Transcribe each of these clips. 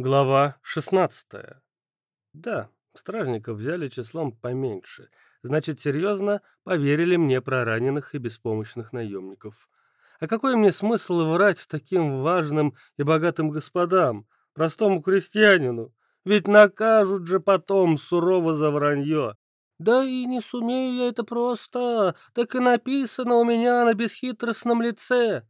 Глава 16. Да, стражников взяли числом поменьше. Значит, серьезно поверили мне про раненых и беспомощных наемников. А какой мне смысл врать таким важным и богатым господам, простому крестьянину? Ведь накажут же потом сурово за вранье. Да и не сумею я это просто, так и написано у меня на бесхитростном лице.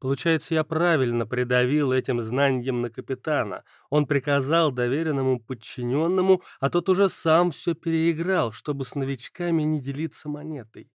Получается, я правильно придавил этим знанием на капитана. Он приказал доверенному подчиненному, а тот уже сам все переиграл, чтобы с новичками не делиться монетой.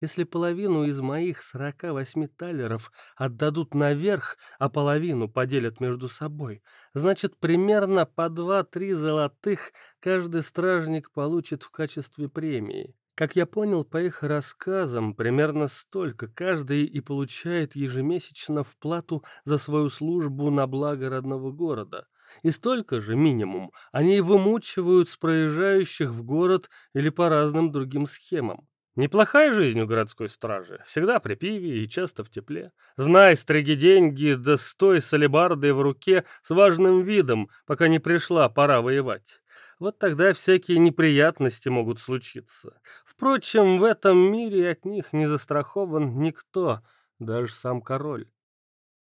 Если половину из моих 48 талеров отдадут наверх, а половину поделят между собой, значит, примерно по 2-3 золотых каждый стражник получит в качестве премии. Как я понял по их рассказам, примерно столько каждый и получает ежемесячно в плату за свою службу на благо родного города. И столько же, минимум, они вымучивают с проезжающих в город или по разным другим схемам. Неплохая жизнь у городской стражи. Всегда при пиве и часто в тепле. Знай, стриги деньги, да стой с алебардой в руке с важным видом, пока не пришла пора воевать. Вот тогда всякие неприятности могут случиться. Впрочем, в этом мире от них не застрахован никто, даже сам король.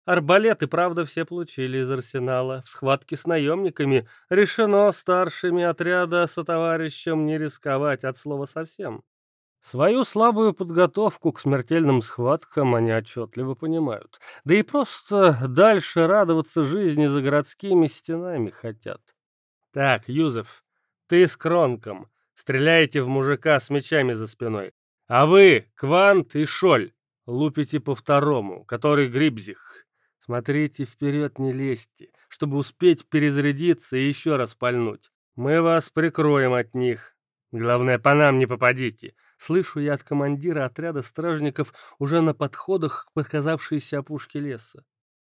Арбалеты, правда, все получили из арсенала. В схватке с наемниками решено старшими отряда со товарищем не рисковать от слова совсем. Свою слабую подготовку к смертельным схваткам они отчетливо понимают. Да и просто дальше радоваться жизни за городскими стенами хотят. «Так, Юзеф, ты с Кронком. Стреляете в мужика с мечами за спиной. А вы, Квант и Шоль, лупите по второму, который Грибзих. Смотрите вперед, не лезьте, чтобы успеть перезарядиться и еще раз пальнуть. Мы вас прикроем от них. Главное, по нам не попадите. Слышу я от командира отряда стражников уже на подходах к показавшейся опушке леса.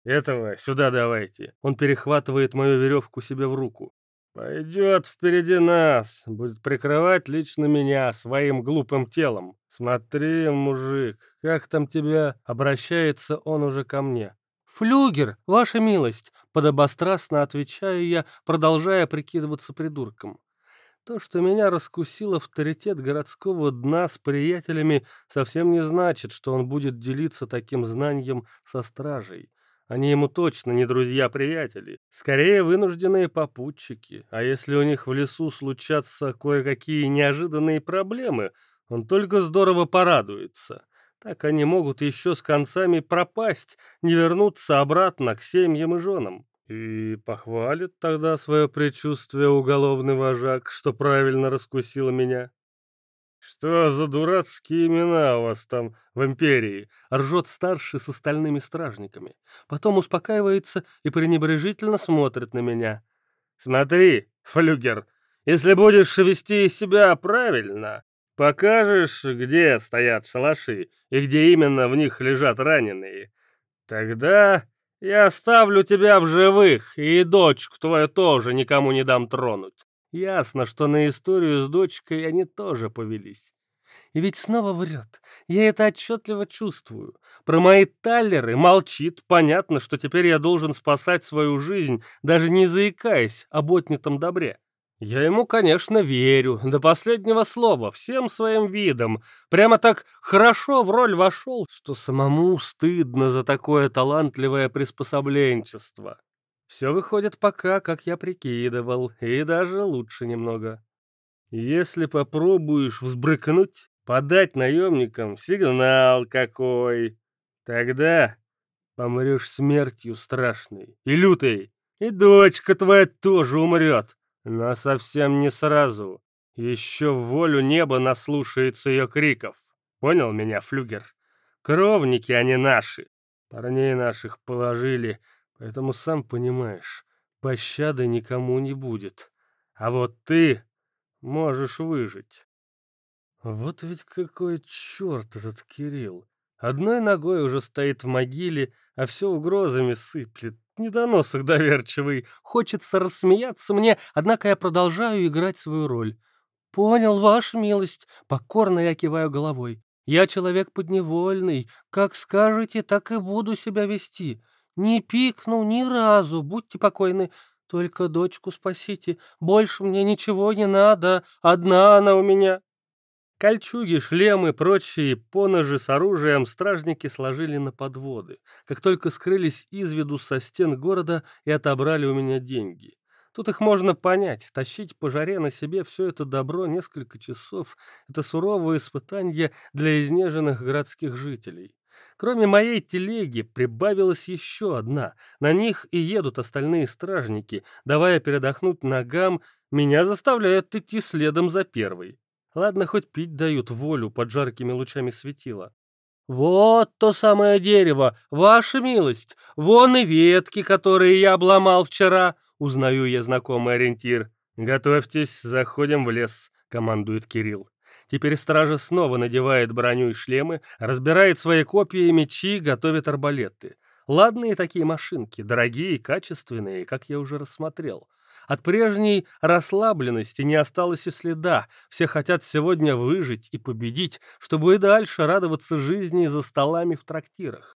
Этого сюда давайте. Он перехватывает мою веревку себе в руку. Пойдет впереди нас, будет прикрывать лично меня своим глупым телом. Смотри, мужик, как там тебя...» Обращается он уже ко мне. «Флюгер, ваша милость!» Подобострастно отвечаю я, продолжая прикидываться придурком. То, что меня раскусил авторитет городского дна с приятелями, совсем не значит, что он будет делиться таким знанием со стражей. Они ему точно не друзья-приятели, скорее вынужденные попутчики. А если у них в лесу случатся кое-какие неожиданные проблемы, он только здорово порадуется. Так они могут еще с концами пропасть, не вернуться обратно к семьям и женам. И похвалит тогда свое предчувствие уголовный вожак, что правильно раскусил меня. «Что за дурацкие имена у вас там в империи?» — ржет старший с остальными стражниками. Потом успокаивается и пренебрежительно смотрит на меня. «Смотри, флюгер, если будешь вести себя правильно, покажешь, где стоят шалаши и где именно в них лежат раненые, тогда я оставлю тебя в живых, и дочку твою тоже никому не дам тронуть. Ясно, что на историю с дочкой они тоже повелись. И ведь снова врет. Я это отчетливо чувствую. Про мои таллеры молчит. Понятно, что теперь я должен спасать свою жизнь, даже не заикаясь об отнятом добре. Я ему, конечно, верю, до последнего слова, всем своим видом. Прямо так хорошо в роль вошел, что самому стыдно за такое талантливое приспособленчество. Все выходит пока, как я прикидывал, и даже лучше немного. Если попробуешь взбрыкнуть, подать наемникам сигнал какой, тогда помрешь смертью страшной и лютой, и дочка твоя тоже умрет, но совсем не сразу. Еще волю неба наслушается ее криков. Понял меня, флюгер? Кровники они наши. Парней наших положили, Поэтому, сам понимаешь, пощады никому не будет. А вот ты можешь выжить. Вот ведь какой черт этот Кирилл. Одной ногой уже стоит в могиле, а все угрозами сыплет. Недоносок доверчивый. Хочется рассмеяться мне, однако я продолжаю играть свою роль. «Понял, ваша милость», — покорно я киваю головой. «Я человек подневольный. Как скажете, так и буду себя вести. Не пикнул ни разу, будьте покойны. «Только дочку спасите, больше мне ничего не надо, одна она у меня». Кольчуги, шлемы, прочие поножи с оружием стражники сложили на подводы, как только скрылись из виду со стен города и отобрали у меня деньги. Тут их можно понять. Тащить по жаре на себе все это добро несколько часов — это суровое испытание для изнеженных городских жителей. Кроме моей телеги прибавилась еще одна. На них и едут остальные стражники, давая передохнуть ногам, меня заставляют идти следом за первой. Ладно, хоть пить дают волю под жаркими лучами светила. «Вот то самое дерево, ваша милость! Вон и ветки, которые я обломал вчера!» Узнаю я знакомый ориентир. «Готовьтесь, заходим в лес», — командует Кирилл. Теперь стража снова надевает броню и шлемы, разбирает свои копья и мечи, готовит арбалеты. Ладные такие машинки, дорогие и качественные, как я уже рассмотрел. От прежней расслабленности не осталось и следа. Все хотят сегодня выжить и победить, чтобы и дальше радоваться жизни за столами в трактирах.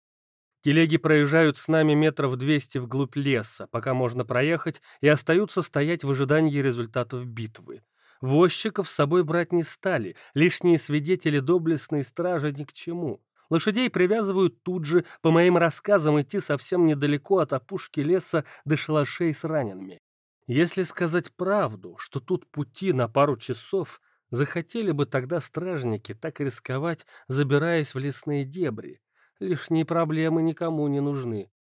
Телеги проезжают с нами метров двести вглубь леса, пока можно проехать, и остаются стоять в ожидании результатов битвы. Возчиков с собой брать не стали, лишние свидетели доблестной стражи ни к чему. Лошадей привязывают тут же, по моим рассказам, идти совсем недалеко от опушки леса до шалашей с ранеными. Если сказать правду, что тут пути на пару часов, захотели бы тогда стражники так рисковать, забираясь в лесные дебри. Лишние проблемы никому не нужны.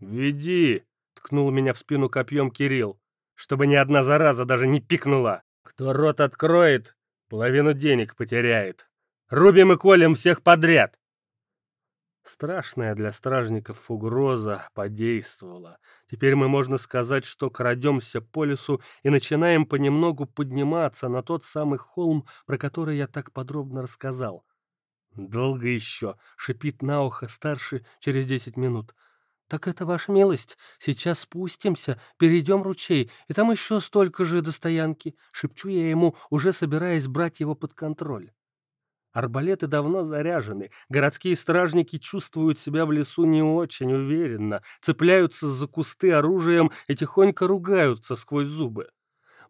«Веди!» — ткнул меня в спину копьем Кирилл, чтобы ни одна зараза даже не пикнула. «Кто рот откроет, половину денег потеряет. Рубим и колем всех подряд!» Страшная для стражников угроза подействовала. Теперь мы, можно сказать, что крадемся по лесу и начинаем понемногу подниматься на тот самый холм, про который я так подробно рассказал. «Долго еще», — шипит на ухо старший через десять минут. «Так это ваша милость. Сейчас спустимся, перейдем ручей, и там еще столько же до стоянки», — шепчу я ему, уже собираясь брать его под контроль. Арбалеты давно заряжены, городские стражники чувствуют себя в лесу не очень уверенно, цепляются за кусты оружием и тихонько ругаются сквозь зубы.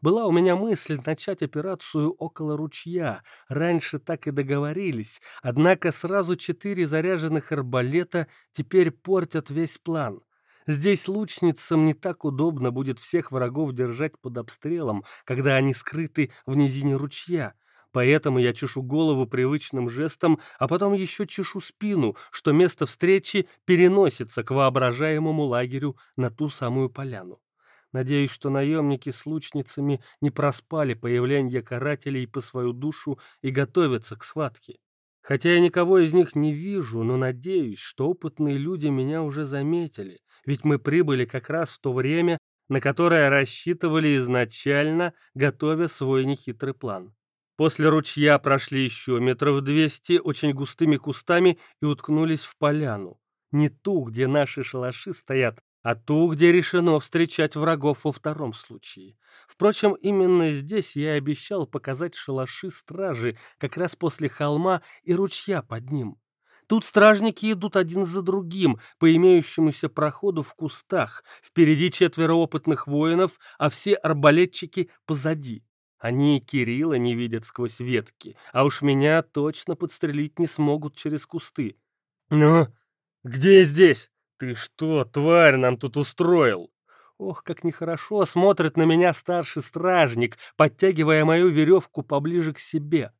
Была у меня мысль начать операцию около ручья. Раньше так и договорились. Однако сразу четыре заряженных арбалета теперь портят весь план. Здесь лучницам не так удобно будет всех врагов держать под обстрелом, когда они скрыты в низине ручья. Поэтому я чешу голову привычным жестом, а потом еще чешу спину, что место встречи переносится к воображаемому лагерю на ту самую поляну. Надеюсь, что наемники с лучницами не проспали появление карателей по свою душу и готовятся к схватке. Хотя я никого из них не вижу, но надеюсь, что опытные люди меня уже заметили, ведь мы прибыли как раз в то время, на которое рассчитывали изначально, готовя свой нехитрый план. После ручья прошли еще метров двести очень густыми кустами и уткнулись в поляну. Не ту, где наши шалаши стоят, а ту, где решено встречать врагов во втором случае. Впрочем, именно здесь я обещал показать шалаши стражи как раз после холма и ручья под ним. Тут стражники идут один за другим по имеющемуся проходу в кустах. Впереди четверо опытных воинов, а все арбалетчики позади. Они и Кирилла не видят сквозь ветки, а уж меня точно подстрелить не смогут через кусты. «Ну, где здесь?» «Ты что, тварь, нам тут устроил?» Ох, как нехорошо смотрит на меня старший стражник, подтягивая мою веревку поближе к себе.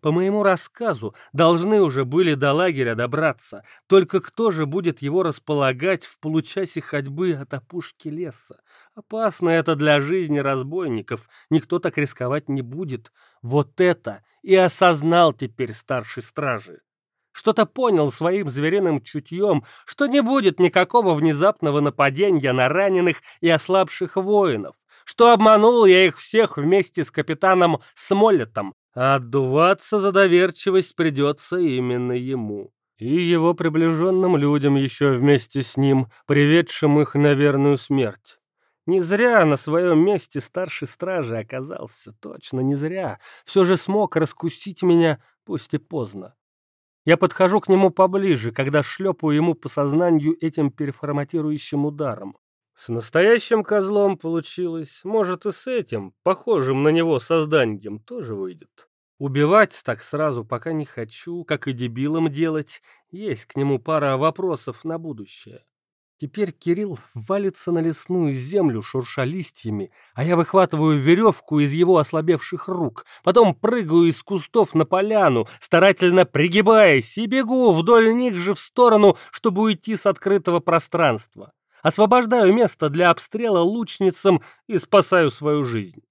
По моему рассказу, должны уже были до лагеря добраться. Только кто же будет его располагать в получасе ходьбы от опушки леса? Опасно это для жизни разбойников. Никто так рисковать не будет. Вот это и осознал теперь старший стражи что-то понял своим звериным чутьем, что не будет никакого внезапного нападения на раненых и ослабших воинов, что обманул я их всех вместе с капитаном Смолетом, а отдуваться за доверчивость придется именно ему. И его приближенным людям еще вместе с ним, приведшим их на верную смерть. Не зря на своем месте старший стражи оказался, точно не зря. Все же смог раскусить меня, пусть и поздно. Я подхожу к нему поближе, когда шлепаю ему по сознанию этим переформатирующим ударом. С настоящим козлом получилось, может и с этим, похожим на него созданием, тоже выйдет. Убивать так сразу пока не хочу, как и дебилом делать. Есть к нему пара вопросов на будущее. Теперь Кирилл валится на лесную землю, шурша листьями, а я выхватываю веревку из его ослабевших рук, потом прыгаю из кустов на поляну, старательно пригибаясь, и бегу вдоль них же в сторону, чтобы уйти с открытого пространства. Освобождаю место для обстрела лучницам и спасаю свою жизнь.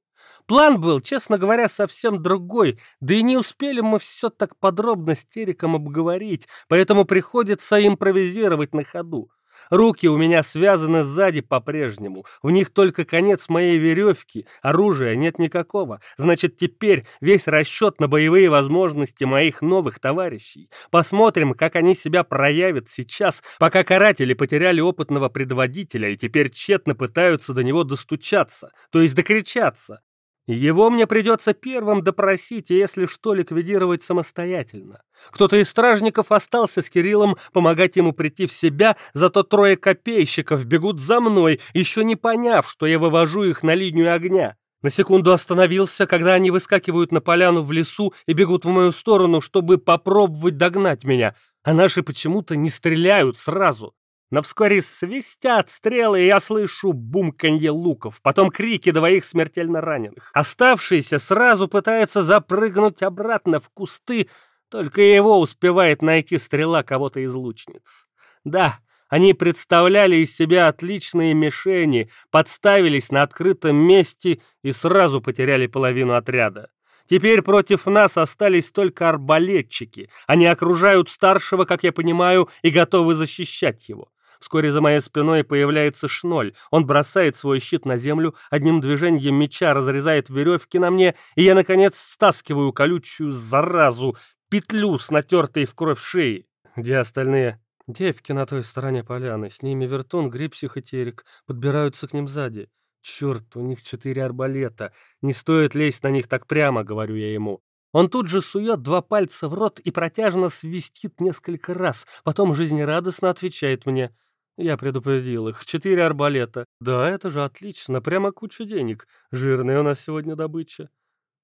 План был, честно говоря, совсем другой, да и не успели мы все так подробно с Териком обговорить, поэтому приходится импровизировать на ходу. Руки у меня связаны сзади по-прежнему. В них только конец моей веревки. Оружия нет никакого. Значит, теперь весь расчет на боевые возможности моих новых товарищей. Посмотрим, как они себя проявят сейчас, пока каратели потеряли опытного предводителя и теперь тщетно пытаются до него достучаться, то есть докричаться. Его мне придется первым допросить и, если что, ликвидировать самостоятельно. Кто-то из стражников остался с Кириллом помогать ему прийти в себя, зато трое копейщиков бегут за мной, еще не поняв, что я вывожу их на линию огня. На секунду остановился, когда они выскакивают на поляну в лесу и бегут в мою сторону, чтобы попробовать догнать меня, а наши почему-то не стреляют сразу. Но вскоре свистят стрелы, и я слышу бумканье луков, потом крики двоих смертельно раненых. Оставшиеся сразу пытаются запрыгнуть обратно в кусты, только его успевает найти стрела кого-то из лучниц. Да, они представляли из себя отличные мишени, подставились на открытом месте и сразу потеряли половину отряда. Теперь против нас остались только арбалетчики. Они окружают старшего, как я понимаю, и готовы защищать его. Вскоре за моей спиной появляется шноль. Он бросает свой щит на землю, одним движением меча разрезает веревки на мне, и я, наконец, стаскиваю колючую заразу, петлю с натертой в кровь шеи. Где остальные? Девки на той стороне поляны. С ними вертун, грипсих и терек. Подбираются к ним сзади. Черт, у них четыре арбалета. Не стоит лезть на них так прямо, говорю я ему. Он тут же сует два пальца в рот и протяжно свистит несколько раз, потом жизнерадостно отвечает мне — я предупредил их. Четыре арбалета. Да, это же отлично. Прямо куча денег. Жирная у нас сегодня добыча.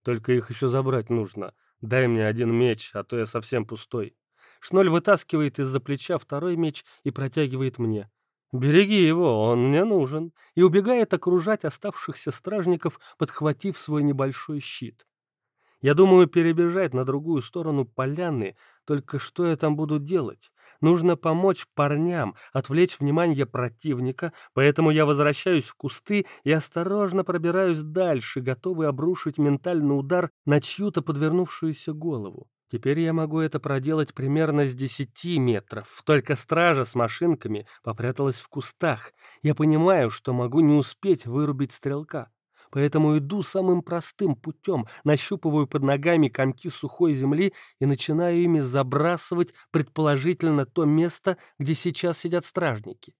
Только их еще забрать нужно. Дай мне один меч, а то я совсем пустой. Шноль вытаскивает из-за плеча второй меч и протягивает мне. «Береги его, он мне нужен», и убегает окружать оставшихся стражников, подхватив свой небольшой щит. Я думаю перебежать на другую сторону поляны, только что я там буду делать? Нужно помочь парням, отвлечь внимание противника, поэтому я возвращаюсь в кусты и осторожно пробираюсь дальше, готовый обрушить ментальный удар на чью-то подвернувшуюся голову. Теперь я могу это проделать примерно с десяти метров. Только стража с машинками попряталась в кустах. Я понимаю, что могу не успеть вырубить стрелка поэтому иду самым простым путем, нащупываю под ногами комки сухой земли и начинаю ими забрасывать, предположительно, то место, где сейчас сидят стражники.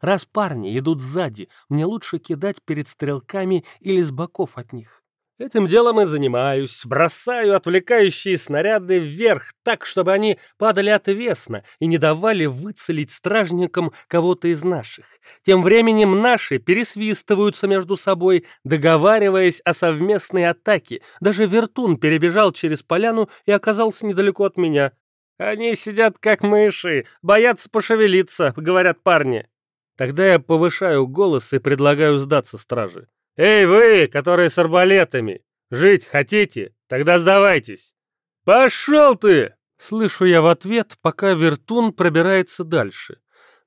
Раз парни идут сзади, мне лучше кидать перед стрелками или с боков от них. Этим делом и занимаюсь. Бросаю отвлекающие снаряды вверх, так, чтобы они падали отвесно и не давали выцелить стражникам кого-то из наших. Тем временем наши пересвистываются между собой, договариваясь о совместной атаке. Даже Вертун перебежал через поляну и оказался недалеко от меня. «Они сидят как мыши, боятся пошевелиться», — говорят парни. Тогда я повышаю голос и предлагаю сдаться страже. «Эй, вы, которые с арбалетами! Жить хотите? Тогда сдавайтесь!» «Пошел ты!» Слышу я в ответ, пока Вертун пробирается дальше.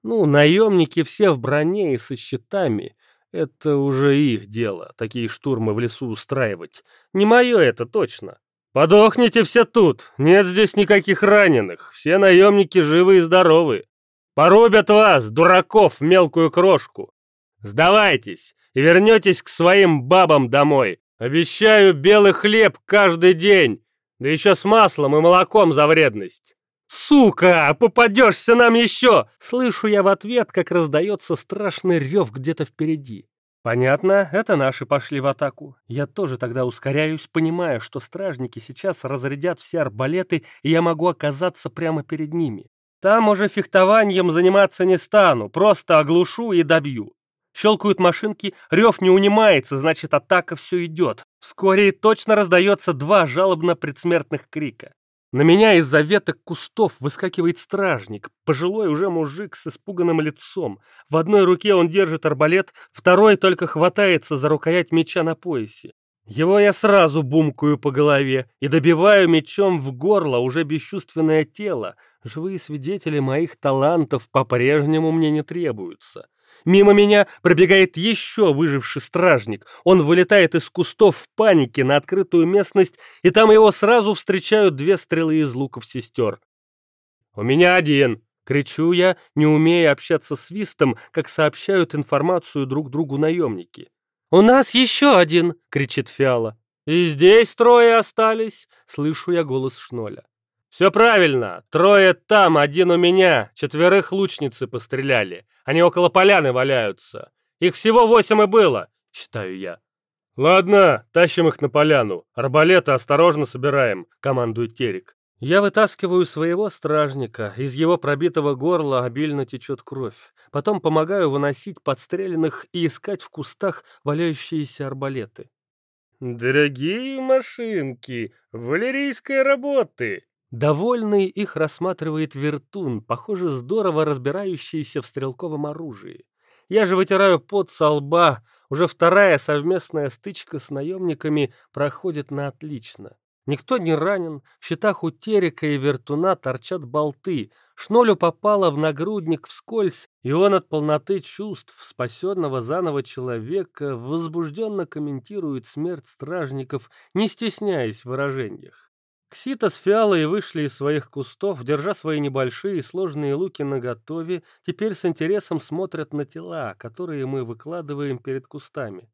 Ну, наемники все в броне и со щитами. Это уже их дело, такие штурмы в лесу устраивать. Не мое это точно. Подохните все тут, нет здесь никаких раненых, все наемники живы и здоровы. Порубят вас, дураков, мелкую крошку. Сдавайтесь и вернетесь к своим бабам домой. Обещаю белый хлеб каждый день, да еще с маслом и молоком за вредность. «Сука, попадешься нам еще!» Слышу я в ответ, как раздается страшный рев где-то впереди. Понятно, это наши пошли в атаку. Я тоже тогда ускоряюсь, понимая, что стражники сейчас разрядят все арбалеты, и я могу оказаться прямо перед ними. Там уже фехтованием заниматься не стану, просто оглушу и добью. Щелкают машинки, рев не унимается, значит, атака все идет. Вскоре точно раздается два жалобно предсмертных крика. На меня из-за веток кустов выскакивает стражник, пожилой уже мужик с испуганным лицом. В одной руке он держит арбалет, второй только хватается за рукоять меча на поясе. Его я сразу бумкаю по голове и добиваю мечом в горло уже бесчувственное тело. Живые свидетели моих талантов по-прежнему мне не требуются. Мимо меня пробегает еще выживший стражник. Он вылетает из кустов в панике на открытую местность, и там его сразу встречают две стрелы из луков сестер. «У меня один!» — кричу я, не умея общаться с свистом, как сообщают информацию друг другу наемники. «У нас еще один!» — кричит Фиала. «И здесь трое остались!» — слышу я голос Шноля. «Все правильно. Трое там, один у меня. Четверых лучницы постреляли. Они около поляны валяются. Их всего восемь и было, считаю я». «Ладно, тащим их на поляну. Арбалеты осторожно собираем», — командует Терек. Я вытаскиваю своего стражника, из его пробитого горла обильно течет кровь. Потом помогаю выносить подстреленных и искать в кустах валяющиеся арбалеты. «Дорогие машинки, валерийской работы!» Довольный их рассматривает вертун, похоже, здорово разбирающийся в стрелковом оружии. Я же вытираю пот со лба, уже вторая совместная стычка с наемниками проходит на отлично. Никто не ранен, в щитах у Терека и Вертуна торчат болты, Шнолю попало в нагрудник вскользь, и он от полноты чувств спасенного заново человека возбужденно комментирует смерть стражников, не стесняясь в выражениях. Ксита с Фиалой вышли из своих кустов, держа свои небольшие сложные луки наготове, теперь с интересом смотрят на тела, которые мы выкладываем перед кустами.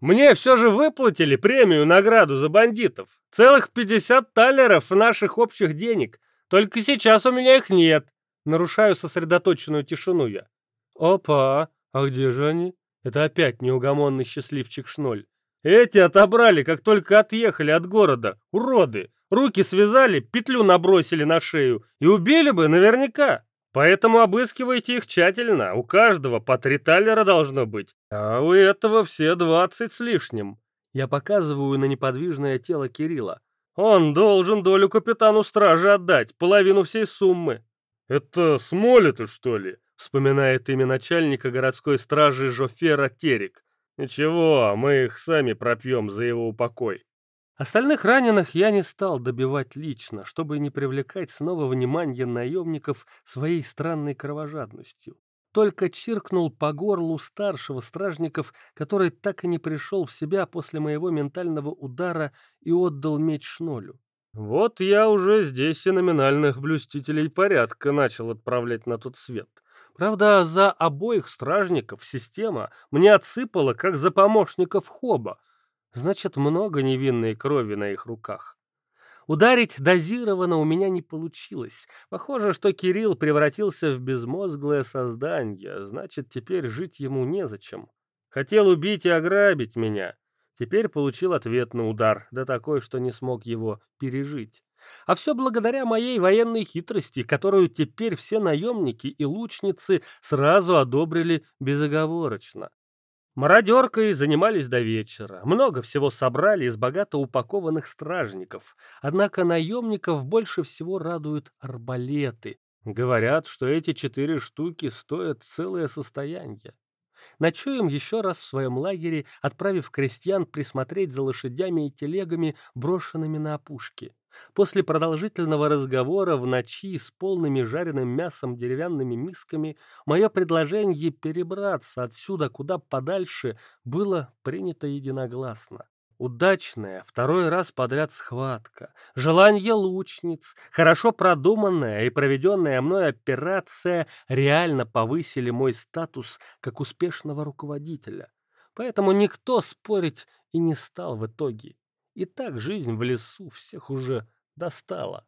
Мне все же выплатили премию, награду за бандитов. Целых 50 талеров наших общих денег. Только сейчас у меня их нет. Нарушаю сосредоточенную тишину я. Опа, а где же они? Это опять неугомонный счастливчик Шноль. Эти отобрали, как только отъехали от города. Уроды. Руки связали, петлю набросили на шею и убили бы наверняка. Поэтому обыскивайте их тщательно. У каждого по три талера должно быть, а у этого все двадцать с лишним. Я показываю на неподвижное тело Кирилла. Он должен долю капитану стражи отдать, половину всей суммы. Это Смолеты, что ли? Вспоминает имя начальника городской стражи Жофера Терек. Ничего, мы их сами пропьем за его упокой. Остальных раненых я не стал добивать лично, чтобы не привлекать снова внимание наемников своей странной кровожадностью. Только чиркнул по горлу старшего стражников, который так и не пришел в себя после моего ментального удара и отдал меч Шнолю. Вот я уже здесь и номинальных блюстителей порядка начал отправлять на тот свет. Правда, за обоих стражников система мне отсыпала, как за помощников Хоба — Значит, много невинной крови на их руках. Ударить дозированно у меня не получилось. Похоже, что Кирилл превратился в безмозглое создание, значит, теперь жить ему незачем. Хотел убить и ограбить меня. Теперь получил ответный удар, да такой, что не смог его пережить. А все благодаря моей военной хитрости, которую теперь все наемники и лучницы сразу одобрили безоговорочно. Мародеркой занимались до вечера. Много всего собрали из богато упакованных стражников. Однако наемников больше всего радуют арбалеты. Говорят, что эти четыре штуки стоят целое состояние. Ночуем еще раз в своем лагере, отправив крестьян присмотреть за лошадями и телегами, брошенными на опушке. После продолжительного разговора в ночи с полными жареным мясом деревянными мисками мое предложение перебраться отсюда куда подальше было принято единогласно. Удачная, второй раз подряд схватка, желание лучниц, хорошо продуманная и проведенная мной операция реально повысили мой статус как успешного руководителя. Поэтому никто спорить и не стал в итоге. И так жизнь в лесу всех уже достала.